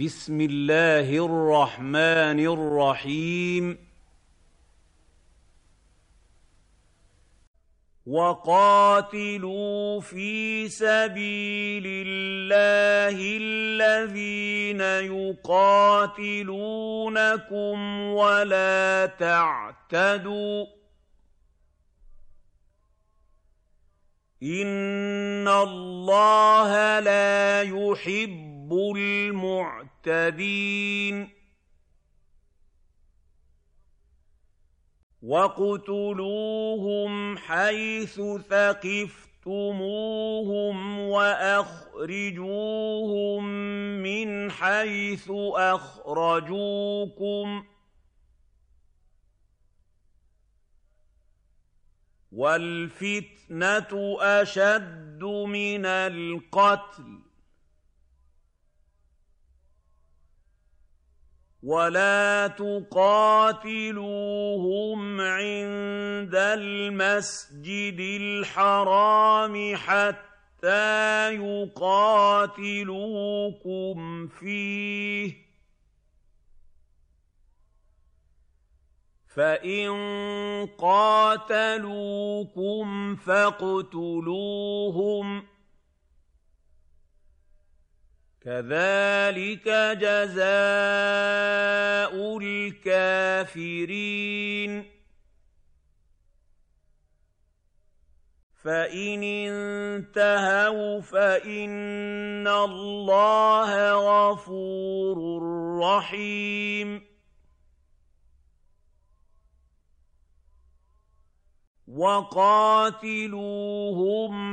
بسم الله الرحمن الرحيم وقاتلوا في سبيل الله الذين يقاتلونكم ولا تعتدوا ان الله لا يحب المعتدين. واقتلوهم حيث ثقفتموهم واخرجوهم من حيث اخرجوكم والفتنه اشد من القتل ولا تقاتلوهم عند المسجد الحرام حتى يقاتلوكم فيه فان قاتلوكم فاقتلوهم كذلك جزاء الكافرين. فان انتهوا فان الله غفور رحيم. وقاتلوهم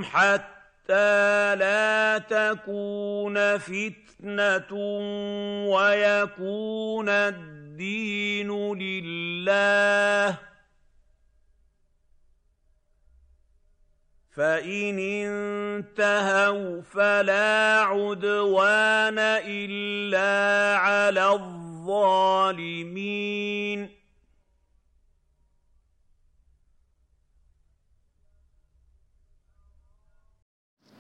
حتى حتى لا تكون فتنه ويكون الدين لله فان انتهوا فلا عدوان الا على الظالمين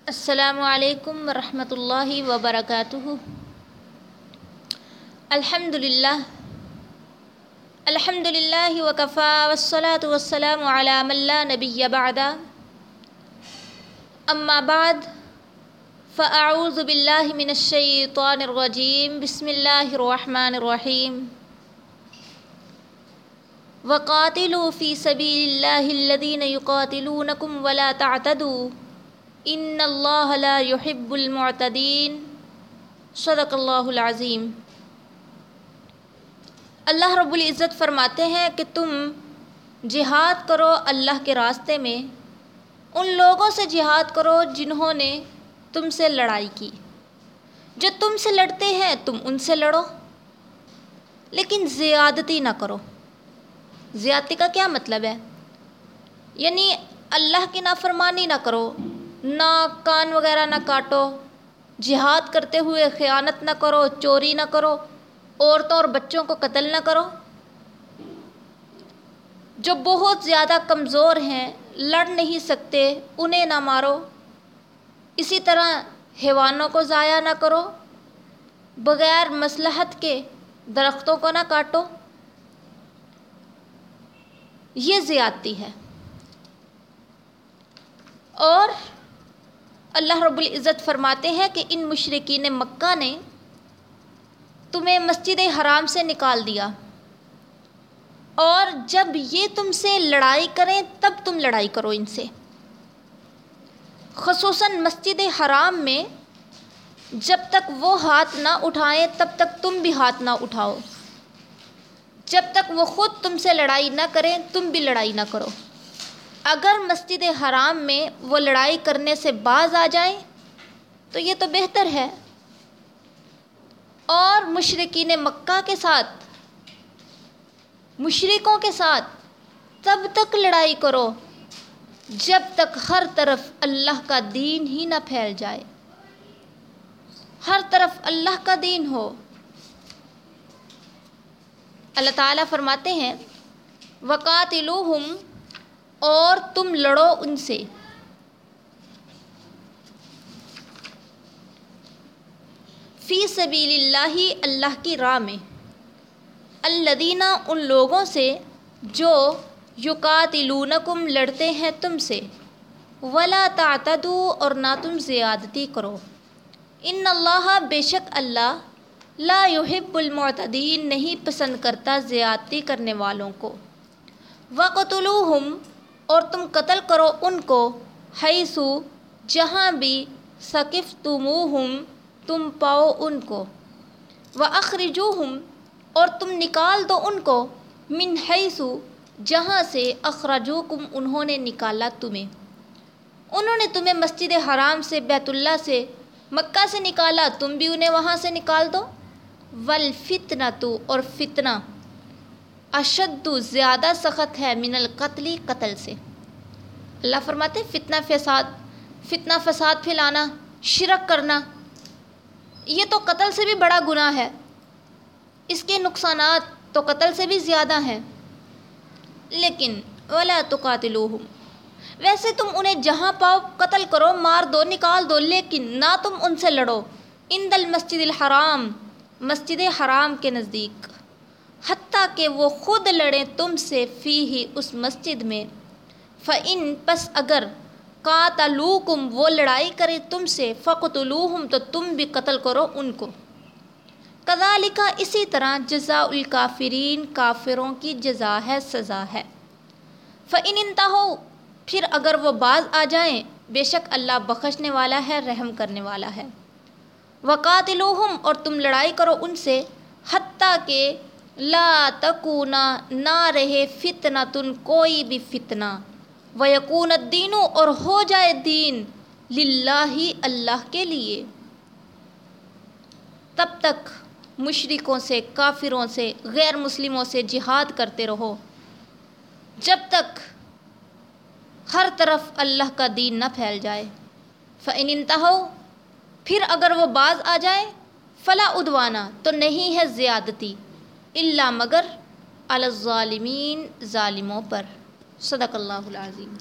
السلام علیکم ورحمۃ اللہ وبرکاتہ۔ الحمد للہ الحمد للہ وکفا وسلاۃ وسلم علام اللہ نبی بعد۔ اما بعد، فاعوذ باللہ من الشیطان الرجیم، بسم اللہ الرحمن الرحیم۔ وقاتلوا فی سبیل اللہ الذین یقاتلونکم ولا تعتدوا۔ ان اللہ لا يحب المعتدین صدق اللہ العظیم اللہ رب العزت فرماتے ہیں کہ تم جہاد کرو اللہ کے راستے میں۔ ان لوگوں سے جہاد کرو جنہوں نے تم سے لڑائی کی۔ جو تم سے لڑتے ہیں تم ان سے لڑو۔ لیکن زیادتی نہ کرو۔ زیادتی کا کیا مطلب ہے؟ یعنی اللہ کی نافرمانی نہ کرو۔ نہ کان وغیرہ نہ کاٹو۔ جہاد کرتے ہوئے خیانت نہ کرو، چوری نہ کرو، عورتوں اور بچوں کو قتل نہ کرو۔ جو بہت زیادہ کمزور ہیں، لڑ نہیں سکتے، انہیں نہ مارو۔ اسی طرح حیوانوں کو ضائع نہ کرو۔ بغیر مصلحت کے درختوں کو نہ کاٹو۔ یہ زیادتی ہے۔ اور اللہ رب العزت فرماتے ہیں کہ ان مشرقین مکہ نے تمہیں مسجد حرام سے نکال دیا۔ اور جب یہ تم سے لڑائی کریں، تب تم لڑائی کرو ان سے۔ خصوصاً مسجد حرام میں جب تک وہ ہاتھ نہ اٹھائیں، تب تک تم بھی ہاتھ نہ اٹھاؤ۔ جب تک وہ خود تم سے لڑائی نہ کریں، تم بھی لڑائی نہ کرو۔ اگر مسجد حرام میں وہ لڑائی کرنے سے باز آ جائیں، تو یہ تو بہتر ہے۔ اور مشرقین مکہ کے ساتھ مشرقوں کے ساتھ تب تک لڑائی کرو جب تک ہر طرف اللہ کا دین ہی نہ پھیل جائے۔ ہر طرف اللہ کا دین ہو۔ اللہ تعالیٰ فرماتے ہیں وقاتلوہم اور تم لڑو ان سے۔ فی سبیل اللہ اللہ کی راہ میں۔ الدینہ ان لوگوں سے جو یقاتلونکم لڑتے ہیں تم سے۔ ولا تعتدو اور نہ تم زیادتی کرو۔ ان اللہ بے شک اللہ لا يحب المعتدین نہیں پسند کرتا زیادتی کرنے والوں کو۔ وقتلوہم اور تم قتل کرو ان کو حیثو جہاں بھی ثقف تم پاؤ ان کو۔ و اخرجوہم اور تم نکال دو ان کو۔ من حیثو جہاں سے اخرجوکم، انہوں نے نکالا تمہیں۔ انہوں نے تمہیں مسجد حرام سے، بیت اللہ سے، مکہ سے نکالا، تم بھی انہیں وہاں سے نکال دو۔ ولفتنا تو اور فتنہ۔ اشد زیادہ سخت ہے من القتلی قتل سے۔ اللہ فرماتے فتنہ فساد فتنہ فساد پھیلانا، شرک کرنا، یہ تو قتل سے بھی بڑا گناہ ہے۔ اس کے نقصانات تو قتل سے بھی زیادہ ہیں۔ لیکن ولا تو ویسے تم انہیں جہاں پاؤ قتل کرو، مار دو، نکال دو، لیکن نہ تم ان سے لڑو۔ ان دل مسجد الحرام، مسجد حرام کے نزدیک۔ حتیٰ کہ وہ خود لڑیں تم سے فی ہی اس مسجد میں۔ فعن پس اگر قاتلوکم وہ لڑائی کرے تم سے، فقتلوہم تو تم بھی قتل کرو ان کو۔ کذالکا اسی طرح جزا الکافرین کافروں کی جزا ہے، سزا ہے۔ فعن انتا ہو پھر اگر وہ بعض آ جائیں، بے شک اللہ بخشنے والا ہے، رحم کرنے والا ہے۔ وقاتلوہم اور تم لڑائی کرو ان سے، حتیٰ کہ لا تکونا نہ رہے فتنہ تن، کوئی بھی فتنہ۔ و یقون الدینو اور ہو جائے دین للہ اللہ کے لیے۔ تب تک مشرقوں سے، کافروں سے، غیر مسلموں سے جہاد کرتے رہو۔ جب تک ہر طرف اللہ کا دین نہ پھیل جائے۔ فعن انتہو، پھر اگر وہ بعض آ جائے، فلا ادوانا تو نہیں ہے زیادتی۔ اللہ مگر الظالمین ظالموں پر۔ صدق اللہ العظیم۔